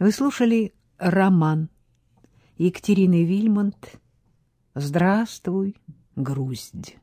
Вы слушали роман Екатерины Вильмонт «Здравствуй, Груздь.